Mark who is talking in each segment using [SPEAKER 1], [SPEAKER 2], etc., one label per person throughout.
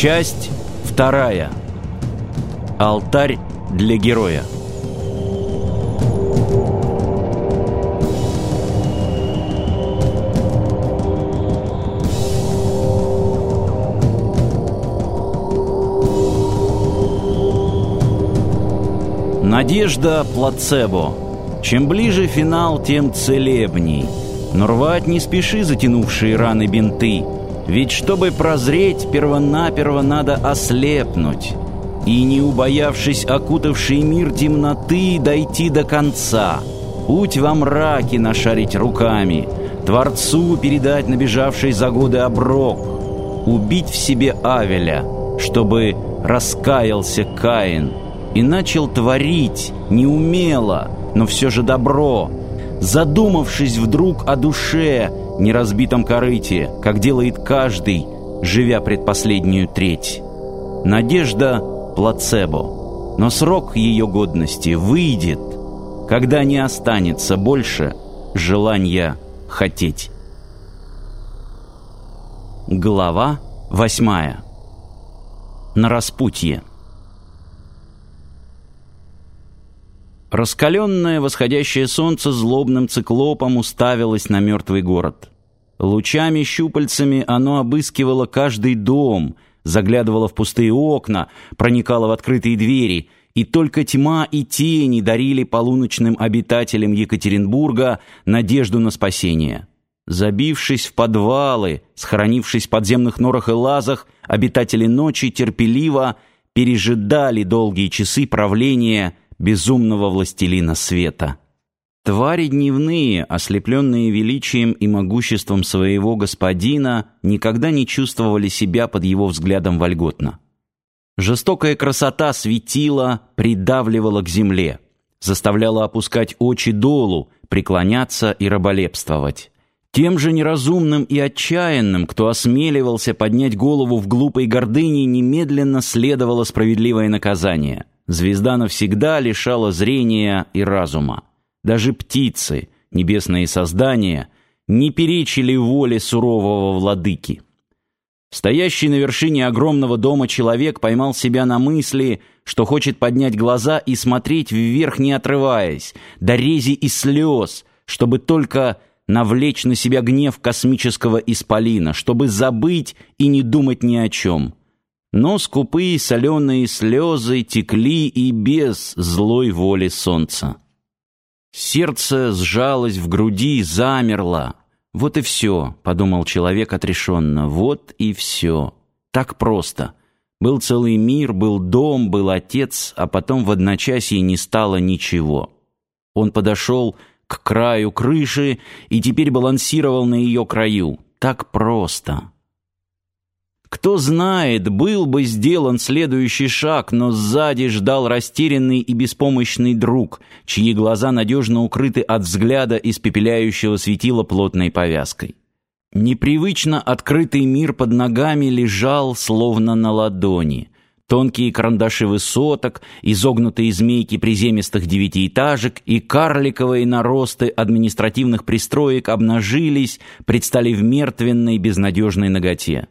[SPEAKER 1] Часть вторая. Алтарь для героя. Надежда плацебо. Чем ближе финал, тем целебней. Но рвать не спеши затянувшие раны бинты. Ведь чтобы прозреть, первонаперво надо ослепнуть. И не убоявшись окутавший мир темноты, дойти до конца. Путь во мраке нашарить руками. Творцу передать набежавший за годы оброк. Убить в себе Авеля, чтобы раскаялся Каин — и начал творить, неумело, но все же добро, задумавшись вдруг о душе, неразбитом корыте, как делает каждый, живя предпоследнюю треть. Надежда – плацебо, но срок ее годности выйдет, когда не останется больше желания хотеть. Глава восьмая. На распутье. Раскаленное восходящее солнце злобным циклопом уставилось на мертвый город. Лучами-щупальцами оно обыскивало каждый дом, заглядывало в пустые окна, проникало в открытые двери, и только тьма и тени дарили полуночным обитателям Екатеринбурга надежду на спасение. Забившись в подвалы, схоронившись в подземных норах и лазах, обитатели ночи терпеливо пережидали долгие часы правления безумного властелина света. Твари дневные, ослепленные величием и могуществом своего господина, никогда не чувствовали себя под его взглядом вольготно. Жестокая красота светила, придавливала к земле, заставляла опускать очи долу, преклоняться и раболепствовать. Тем же неразумным и отчаянным, кто осмеливался поднять голову в глупой гордыне, немедленно следовало справедливое наказание — Звезда навсегда лишала зрения и разума. Даже птицы, небесные создания, не перечили воле сурового владыки. Стоящий на вершине огромного дома человек поймал себя на мысли, что хочет поднять глаза и смотреть вверх, не отрываясь, до рези и слез, чтобы только навлечь на себя гнев космического исполина, чтобы забыть и не думать ни о чем. Но скупые соленые слезы текли и без злой воли солнца. Сердце сжалось в груди, замерло. «Вот и все», — подумал человек отрешенно, — «вот и все. Так просто. Был целый мир, был дом, был отец, а потом в одночасье не стало ничего». Он подошел к краю крыши и теперь балансировал на ее краю. Так просто. Кто знает, был бы сделан следующий шаг, но сзади ждал растерянный и беспомощный друг, чьи глаза надежно укрыты от взгляда испепеляющего светила плотной повязкой. Непривычно открытый мир под ногами лежал, словно на ладони. Тонкие карандаши высоток, изогнутые змейки приземистых девятиэтажек и карликовые наросты административных пристроек обнажились, предстали в мертвенной безнадежной ноготе.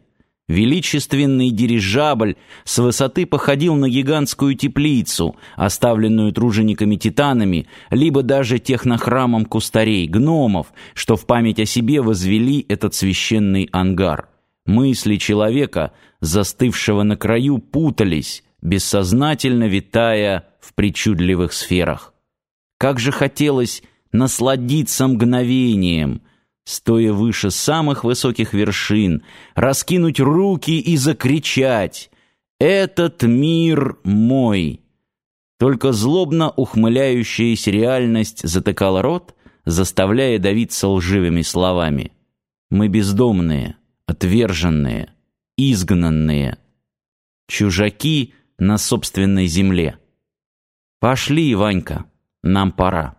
[SPEAKER 1] Величественный дирижабль с высоты походил на гигантскую теплицу, оставленную тружениками-титанами, либо даже технохрамом кустарей, гномов, что в память о себе возвели этот священный ангар. Мысли человека, застывшего на краю, путались, бессознательно витая в причудливых сферах. Как же хотелось насладиться мгновением — стоя выше самых высоких вершин, раскинуть руки и закричать «Этот мир мой!». Только злобно ухмыляющаяся реальность затыкала рот, заставляя давиться лживыми словами. «Мы бездомные, отверженные, изгнанные, чужаки на собственной земле. Пошли, Ванька, нам пора».